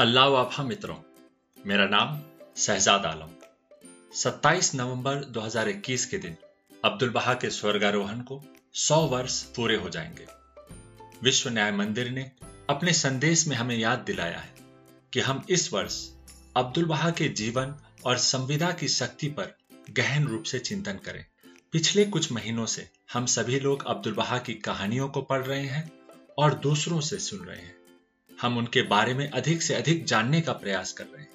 अल्लाह वाफा मित्रों, मेरा नाम शहजाद आलम। 27 नवंबर 2021 के दिन अब्दुल बहा के स्वर्गारोहण को 100 वर्ष पूरे हो जाएँगे। विश्व न्याय मंदिर ने अपने संदेश में हमें याद दिलाया है कि हम इस वर्ष अब्दुल बहा के जीवन और संविदा की शक्ति पर गहन रूप से चिंतन करें। पिछले कुछ महीनों से हम सभी लोग अब्दुल बहा की कहानियों को पढ़ रहे हैं और दूसरों से सुन रहे हैं। हम उनके बारे में अधिक से अधिक जानने का प्रयास कर रहे हैं।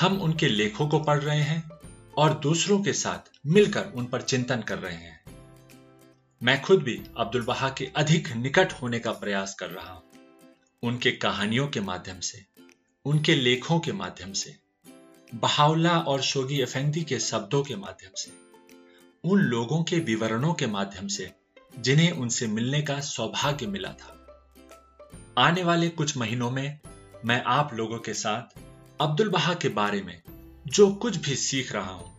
हम उनके लेखों को पढ़ रहे हैं और दूसरों के साथ मिलकर उन पर चिंतन कर रहे हैं। मैं खुद भी अब्दुल बहा के अधिक निकट होने का प्रयास कर रहा हूँ। उनके कहानियों के माध्यम से, उनके लेखों के माध्यम से बहावला और शोगी अफेंदी के शब्दों के माध्यम से, उन लोगों के विवरणों के माध्यम से जिन्हें उनसे मिलने का सौभाग्य मिला था। आने वाले कुछ महीनों में मैं आप लोगों के साथ अब्दुल बहा के बारे में जो कुछ भी सीख रहा हूँ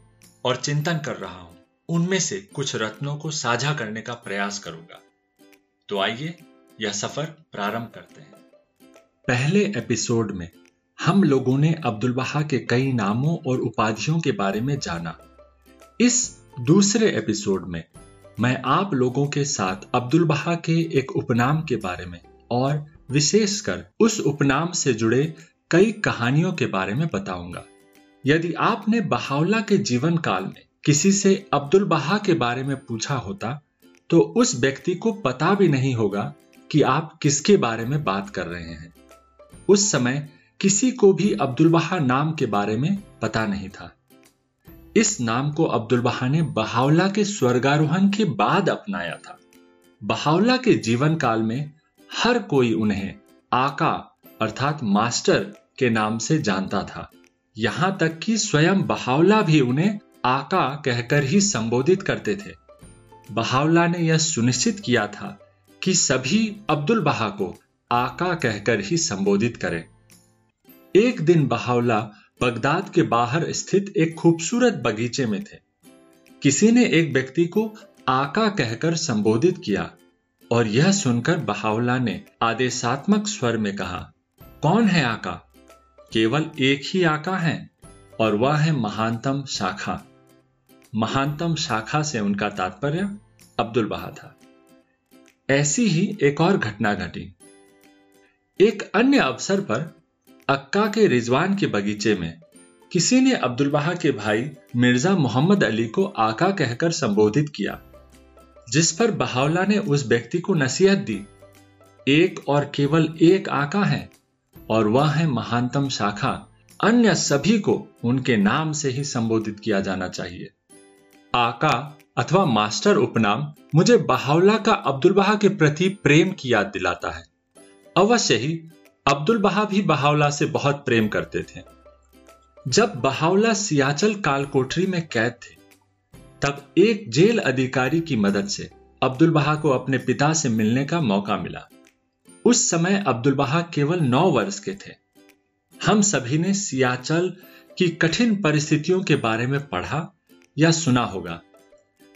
और चिंतन कर रहा हूँ, उनमें से कुछ रत्नों को साझा करने का प्रयास करूँगा। तो आइए यह सफ़र प्रारंभ करते हैं। पहले एपिसोड में हम लोगों ने अब्दुल बहा के कई नामों और उपाधियों के बारे में जाना। इस दूसरे एपिसोड में मैं आप लोगों के साथ अब्दुल बहा के एक उपनाम के बारे में और विशेषकर उस उपनाम से जुड़े कई कहानियों के बारे में बताऊँगा। यदि आपने बहावला के जीवन काल में किसी से अब्दुल बहा के बारे में पूछा होता तो उस व्यक्ति को पता भी नहीं होगा कि आप किसके बारे में बात कर रहे हैं। उस समय किसी को भी अब्दुल बहा नाम के बारे में पता नहीं था। इस नाम को अब्दुल बहा ने बहावला के स्वर्गारोहण के बाद अपनाया था। बहावला के जीवन काल में हर कोई उन्हें आका अर्थात मास्टर के नाम से जानता था। यहाँ तक कि स्वयं बहावला भी उन्हें आका कहकर ही संबोधित करते थे। बहावला ने यह सुनिश्चित किया था कि सभी अब्दुल बहा को आका कहकर ही संबोधित करें। एक दिन बहावला बगदाद के बाहर स्थित एक खूबसूरत बगीचे में थे। किसी ने एक व्यक्ति को आका कहकर संबोधित किया। और यह सुनकर बहावला ने आदेशात्मक स्वर में कहा, कौन है आका? केवल एक ही आका है और वह है महानतम शाखा। महानतम शाखा से उनका तात्पर्य अब्दुल बहा था। ऐसी ही एक और घटना घटी। एक अन्य अवसर पर अक्का के रिजवान के बगीचे में किसी ने अब्दुल बहा के भाई मिर्ज़ा मोहम्मद अली को आका कहकर संबोधित किया। जिस पर बहावला ने उस व्यक्ति को नसीहत दी, एक और केवल एक आका है, और वह है महानतम शाखा। अन्य सभी को उनके नाम से ही संबोधित किया जाना चाहिए। आका अथवा मास्टर उपनाम मुझे बहावला का अब्दुल बहा के प्रति प्रेम की याद दिलाता है। अवश्य ही अब्दुल बहा भी बहावला से बहुत प्रेम करते थे। जब बहावला सियाचल काल कोठरी में कैद थे तब एक जेल अधिकारी की मदद से अब्दुल बहा को अपने पिता से मिलने का मौका मिला। उस समय अब्दुल बहा केवल नौ वर्ष के थे। हम सभी ने सियाचल की कठिन परिस्थितियों के बारे में पढ़ा या सुना होगा।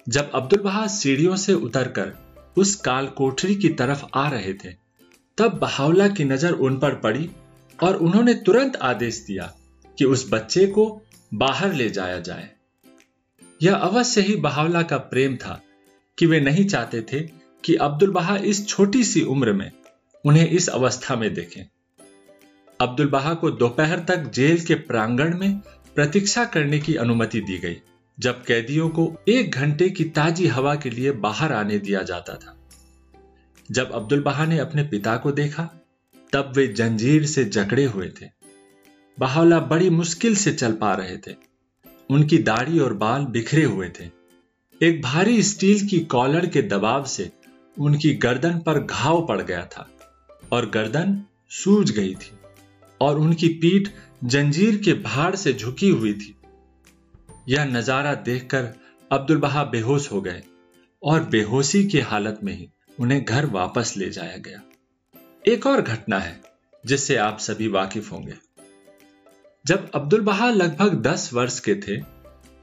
जब अब्दुल बहा सीढ़ियों से उतरकर उस काल कोठरी की तरफ़ आ रहे थे, तब बहावला की नज़र उन पर पड़ी और उन्होंने तुरंत आदेश दिया कि उस बच्चे को बाहर ले जाया जाए। यह अवश्य ही बहावला का प्रेम था कि वे नहीं चाहते थे कि अब्दुल बहा इस छोटी सी उम्र में उन्हें इस अवस्था में देखें। अब्दुल बहा को दोपहर तक जेल के प्रांगण में प्रतीक्षा करने की अनुमति दी गई, जब कैदियों को एक घंटे की ताजी हवा के लिए बाहर आने दिया जाता था। जब अब्दुल बहा ने अपने पिता को देखा, तब वे जंजीर से जकड़े हुए थे। बहावला बड़ी मुश्किल से चल पा रहे थे। उनकी दाढ़ी और बाल बिखरे हुए थे। एक भारी स्टील की कॉलर के दबाव से उनकी गर्दन पर घाव पड़ गया था और गर्दन सूज गई थी और उनकी पीठ जंजीर के भार से झुकी हुई थी। यह नज़ारा देखकर अब्दुल बहा बेहोश हो गए और बेहोशी की हालत में ही उन्हें घर वापस ले जाया गया। एक और घटना है जिससे आप सभी वाकिफ होंगे। जब अब्दुल बहा लगभग दस वर्ष के थे,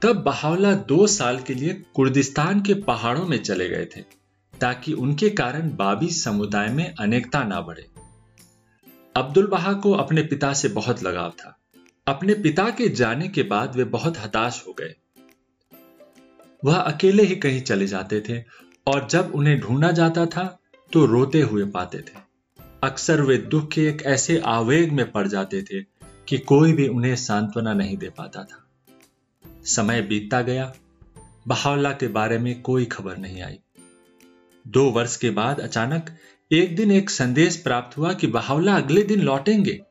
तब बहावला दो साल के लिए कुर्दिस्तान के पहाड़ों में चले गए थे, ताकि उनके कारण बाबी समुदाय में अनेकता ना बढ़े। अब्दुल बहा को अपने पिता से बहुत लगाव था। अपने पिता के जाने के बाद वे बहुत हताश हो गए। वह अकेले ही कहीं चले जाते थे, और जब उन्हें ढूंढा जाता था तो रोते हुए पाते थे। अक्सर वे दुख के एक ऐसे आवेग में पड़ जाते थे कि कोई भी उन्हें सांत्वना नहीं दे पाता था। समय बीतता गया। बहावला के बारे में कोई खबर नहीं आई। दो वर्ष के बाद अचानक एक दिन एक संदेश प्राप्त हुआ कि बहावला अगले दिन लौटेंगे।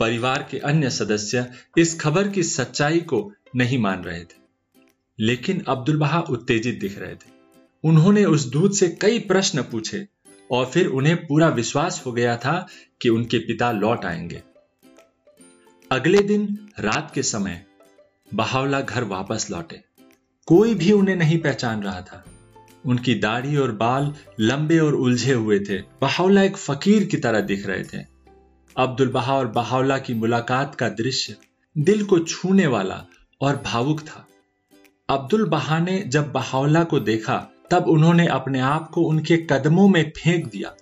परिवार के अन्य सदस्य इस खबर की सच्चाई को नहीं मान रहे थे। लेकिन अब्दुल बहा उत्तेजित दिख रहे थे। उन्होंने उस दूत से कई प्रश्न पूछे और फिर उन्हें पूरा विश्वास हो गया था कि उनके पिता लौट आएँगे। अगले दिन रात के समय बहावला घर वापस लौटे। कोई भी उन्हें नहीं पहचान रहा था। उनकी दाढ़ी और बाल लंबे और उलझे हुए थे। बहावला एक फकीर की तरह दिख रहे थे। अब्दुल बहा और बहावला की मुलाकात का दृश्य दिल को छूने वाला और भावुक था। अब्दुल बहा ने जब बहावला को देखा, तब उन्होंने अपने आप को उनके कदमों में फेंक दिया।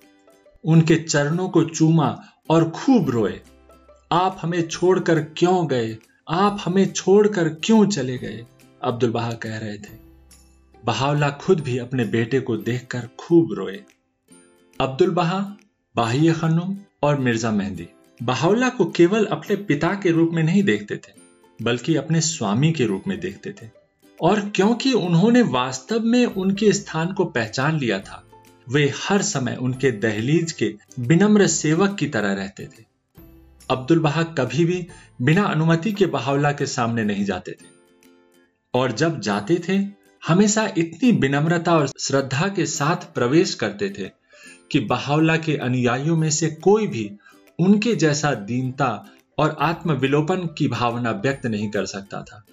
उनके चरणों को चूमा और खूब रोए। आप हमें छोड़कर क्यों गए? आप हमें छोड़कर क्यों चले गए? अब्दुल बहा कह रहे थे। बहावला खुद भी अपने बेटे को देखकर खूब रोए। अब्दुल बहा बाहिया खनुम और मिर्ज़ा मेहंदी। बहावला को केवल अपने पिता के रूप में नहीं देखते थे, बल्कि अपने स्वामी के रूप में देखते थे। और क्योंकि उन्होंने वास्तव में उनके स्थान को पहचान लिया था, वे हर समय उनके दहलीज के विनम्र सेवक की तरह रहते थे। अब्दुल बहा कभी भी बिना अनुमति के बहावला के सामने नहीं जाते थे। और जब जाते थे, हमेशा इतनी विनम्रता और श्रद्धा के साथ प्रवेश करते थे कि बहावला के अनुयायियों में से कोई भी उनके जैसा दीनता और आत्मविलोपन की भावना व्यक्त नहीं कर सकता था।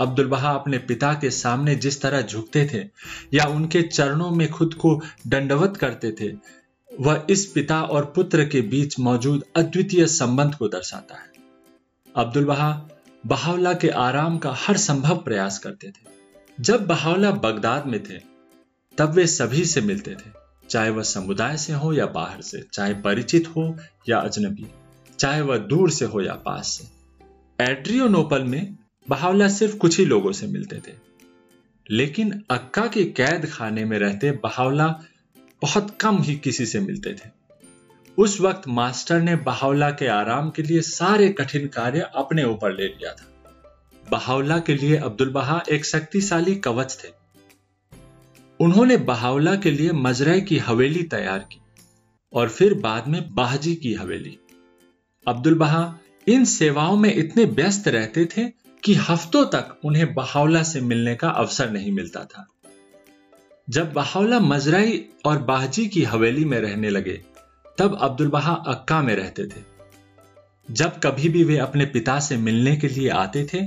अब्दुल बहा अपने पिता के सामने जिस तरह झुकते थे या उनके चरणों में खुद को दंडवत करते थे वह इस पिता और पुत्र के बीच मौजूद अद्वितीय संबंध को दर्शाता है। अब्दुल बहा बहावला के आराम का हर संभव प्रयास करते थे। जब बहावला बगदाद में थे, तब वे सभी से मिलते थे, चाहे वह समुदाय से हो या बाहर से, चाहे परिचित हो या अजनबी, चाहे वह दूर से हो या पास से। एड्रियोनोपल में बहावला सिर्फ़ कुछ ही लोगों से मिलते थे। लेकिन अक्का के कैद खाने में रहते बहावला बहुत कम ही किसी से मिलते थे। उस वक्त मास्टर ने बहावला के आराम के लिए सारे कठिन कार्य अपने ऊपर ले लिया था। बहावला के लिए अब्दुल बहा एक शक्तिशाली कवच थे। उन्होंने बहावला के लिए मजरे की हवेली तैयार की और फिर बाद में बाहजी की हवेली। अब्दुल बहा इन सेवाओं में इतने व्यस्त रहते थे कि हफ्तों तक उन्हें बहावला से मिलने का अवसर नहीं मिलता था। जब बहावला मजराई और बाहजी की हवेली में रहने लगे, तब अब्दुल बहा अक्का में रहते थे। जब कभी भी वे अपने पिता से मिलने के लिए आते थे,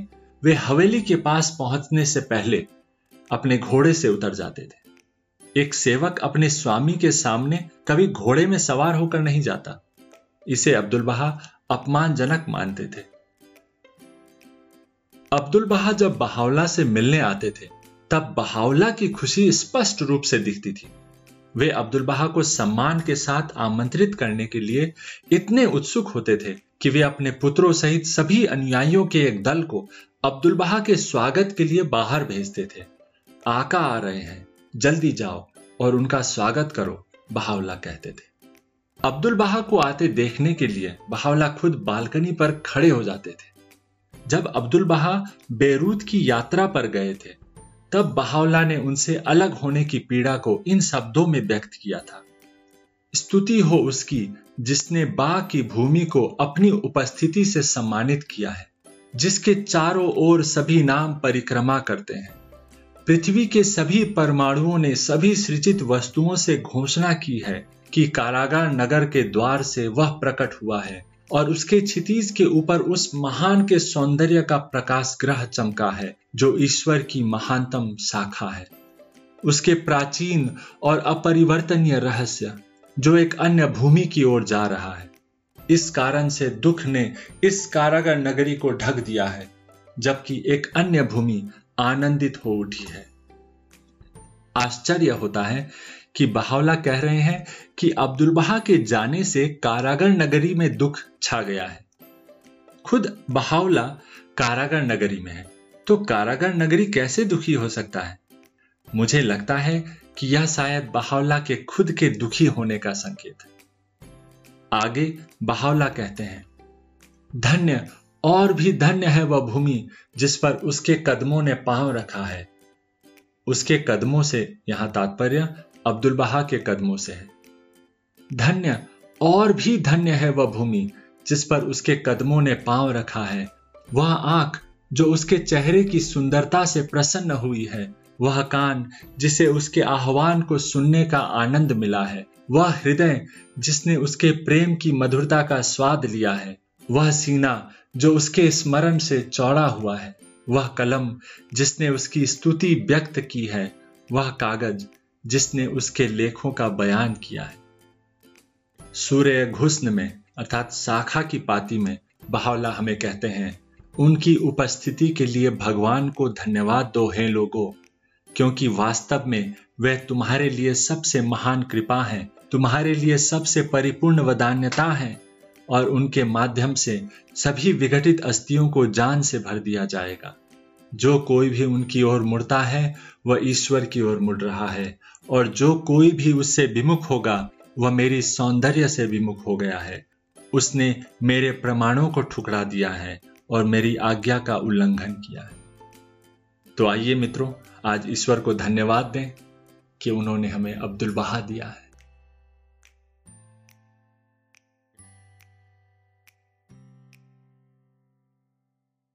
वे हवेली के पास पहुँचने से पहले अपने घोड़े से उतर जाते थे। एक सेवक अपने स्वामी के सामने कभी घोड़े में सवार होकर नहीं जाता। इसे अब्दुल बहा अपमानजनक मानते थे। अब्दुल बहा जब बहावला से मिलने आते थे तब बहावला की खुशी स्पष्ट रूप से दिखती थी। वे अब्दुल बहा को सम्मान के साथ आमंत्रित करने के लिए इतने उत्सुक होते थे कि वे अपने पुत्रों सहित सभी अनुयायियों के एक दल को अब्दुल बहा के स्वागत के लिए बाहर भेजते थे। आका आ रहे हैं, जल्दी जाओ और उनका स्वागत करो बहावला कहते थे। अब्दुल बहा को आते देखने के लिए बहावला खुद बालकनी पर खड़े हो जाते थे। जब अब्दुल बहा बेरूत की यात्रा पर गए थे तब बहावला ने उनसे अलग होने की पीड़ा को इन शब्दों में व्यक्त किया था। स्तुति हो उसकी, जिसने बा की भूमि को अपनी उपस्थिति से सम्मानित किया है, जिसके चारों ओर सभी नाम परिक्रमा करते हैं। पृथ्वी के सभी परमाणुओं ने सभी सृजित वस्तुओं से घोषणा की है कि कारागार नगर के द्वार से वह प्रकट हुआ है। और उसके छितीज के ऊपर उस महान के सौंदर्य का प्रकाश ग्रह चमका है, जो ईश्वर की महानतम शाखा है। उसके प्राचीन और अपरिवर्तनीय रहस्य, जो एक अन्य भूमि की ओर जा रहा है। इस कारण से दुख ने इस कारागर नगरी को ढक दिया है, जबकि एक अन्य भूमि आनंदित हो उठी है। आश्चर्य होता है कि बहावला कह रहे हैं कि अब्दुल बहा के जाने से कारागर नगरी में दुख छा गया है। खुद बहावला कारागर नगरी में है तो कारागर नगरी कैसे दुखी हो सकता है? मुझे लगता है कि यह शायद बहावला के खुद के दुखी होने का संकेत है। आगे बहावला कहते हैं, धन्य, और भी धन्य है वह भूमि जिस पर उसके कदमों ने पाँव रखा है। उसके कदमों से यहाँ तात्पर्य अब्दुल बहा के कदमों से है। धन्य, और भी धन्य है वह भूमि, जिस पर उसके कदमों ने पाँव रखा है। वह आँख, जो उसके चेहरे की सुंदरता से प्रसन्न हुई है, वह कान, जिसे उसके आह्वान को सुनने का आनंद मिला है। वह हृदय, जिसने उसके प्रेम की मधुरता का स्वाद लिया है। वह सीना, जो उसके स्मरण से चौड़ा हुआ है। वह कलम, जिसने उसकी स्तुति व्यक्त की है। वह कागज़ जिसने उसके लेखों का बयान किया है। सूर्य घुस्न में, अर्थात शाखा की पाती में बहावला हमें कहते हैं, उनकी उपस्थिति के लिए भगवान को धन्यवाद दो हैं लोगों, क्योंकि वास्तव में वह तुम्हारे लिए सबसे महान कृपा है, तुम्हारे लिए सबसे परिपूर्ण वदान्यता है, और उनके माध्यम से सभी विघटित अस्थियों को जान से भर दिया जाएगा। जो कोई भी उनकी ओर मुड़ता है, वह ईश्वर की ओर मुड़ रहा है। और जो कोई भी उससे विमुख होगा, वह मेरी सौंदर्य से विमुख हो गया है। उसने मेरे प्रमाणों को ठुकरा दिया है और मेरी आज्ञा का उल्लंघन किया है। तो आइए मित्रों, आज ईश्वर को धन्यवाद दें कि उन्होंने हमें अब्दुल बहा दिया है।